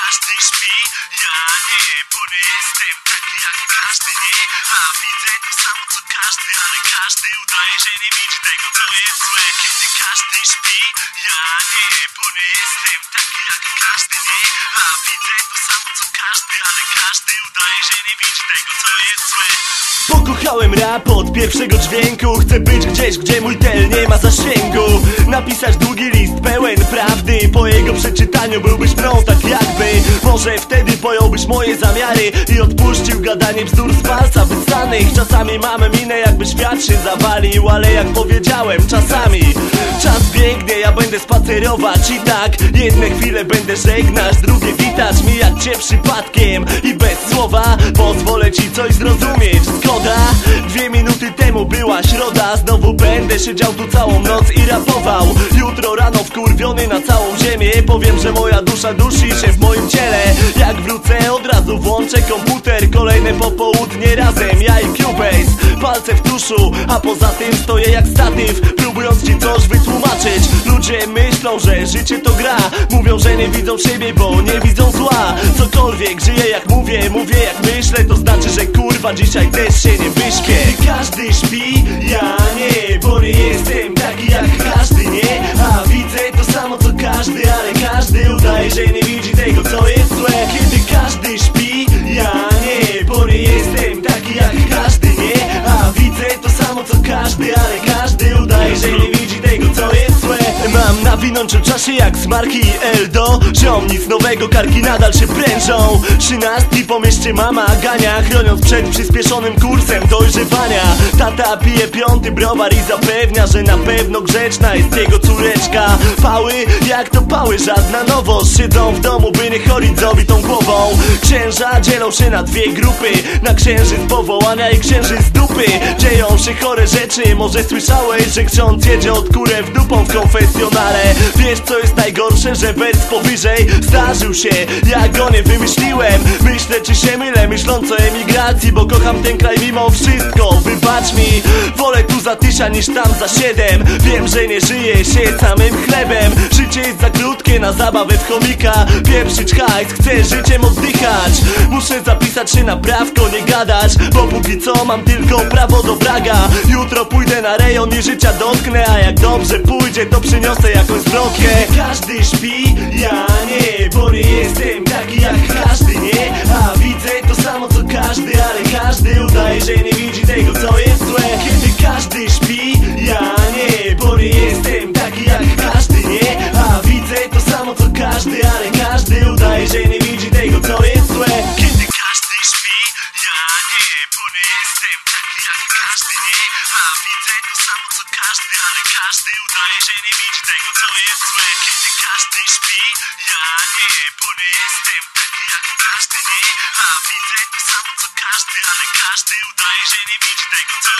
każdy śpi? Ja nie, bo jestem taki jak każdy, nie. A widzę to samo co każdy, ale każdy udaje, że nie widzi tego co jest złe. Kiedy każdy śpi? Ja nie, bo jestem taki jak każdy, nie. A widzę to samo co każdy, ale każdy udaje, że nie widzi tego co jest złe. Pokochałem rap od pierwszego dźwięku. Chcę być gdzieś, gdzie mój tel nie ma zasięgu. Napisać długi list pełen prawdy. Po jego przeczytaniu byłbyś jakby Może wtedy pojąłbyś moje zamiary I odpuścił gadanie bzdur z palca wysanych Czasami mamy minę jakby świat się zawalił Ale jak powiedziałem, czasami Czas biegnie, ja będę spacerować i tak Jedne chwile będę żegnać, drugie witać Mijać cię przypadkiem i bez słowa Pozwolę ci coś zrozumieć, zgoda Dwie minuty temu była środa Znowu będę siedział tu całą noc i rapował. Jutro rano wkurwiony na całą ziemię Powiem, że moja dusza dusi się w moim ciele. Jak wrócę od razu włączę komputer. Kolejne popołudnie razem, ja i Cubase. Palce w tuszu, a poza tym stoję jak statyw. Próbując ci coś wytłumaczyć. Ludzie myślą, że życie to gra. Mówią, że nie widzą siebie, bo nie widzą zła. Cokolwiek, żyję jak mówię, mówię jak myślę To znaczy, że kurwa dzisiaj też się nie wyśpię. Każdy śpi, ja nie Bo nie jestem że nie widzi tego co jest złe. Kiedy każdy śpi, ja nie Bo nie jestem taki jak każdy, nie? A widzę to samo co każdy, ale każdy udaje, że nie widzi tego co jest złe. Mam nawinąć o czasie jak smarki i Eldo. Ziom, nic nowego, karki nadal się prężą. Trzynastki po mieście mama gania Chroniąc przed przyspieszonym kursem dojrzewania Tata pije piąty browar i zapewnia, że na pewno grzeczna jest jego córeczka. Pały, jak to pały, żadna nowość. Siedzą w domu, by nie chorić z obitą głową. Księża dzielą się na dwie grupy. Na księżyc powołania i księżyc dupy. Dzieją się chore rzeczy, może słyszałeś, że ksiądz jedzie od kurę w dupą w konfesjonale. Wiesz co jest najgorsze, że wers powyżej zdarzył się. Ja go nie wymyśliłem. Myślę czy się mylę, myśląc o emigracji Bo kocham ten kraj mimo wszystko. Wybacz mi, wolę tu za tysia niż tam za siedem. Wiem, że nie żyje się samym chlebem. Życie jest za krótkie na zabawę w chomika. Pieprzyć hajs, chcę życiem oddychać. Muszę zapisać się na prawko, nie gadać Bo póki co mam tylko prawo do braga Jutro pójdę na rejon i życia dotknę A jak dobrze pójdzie, to przyniosę jakąś zwrotkę Każdy śpi, ja to samo co każdy, ale każdy udaje, że nie widzi tego co jest złe Kiedy każdy śpi, ja nie, bo nie jestem taki jak każdy, nie A widzę to samo co każdy, ale każdy udaje, że nie widzi tego co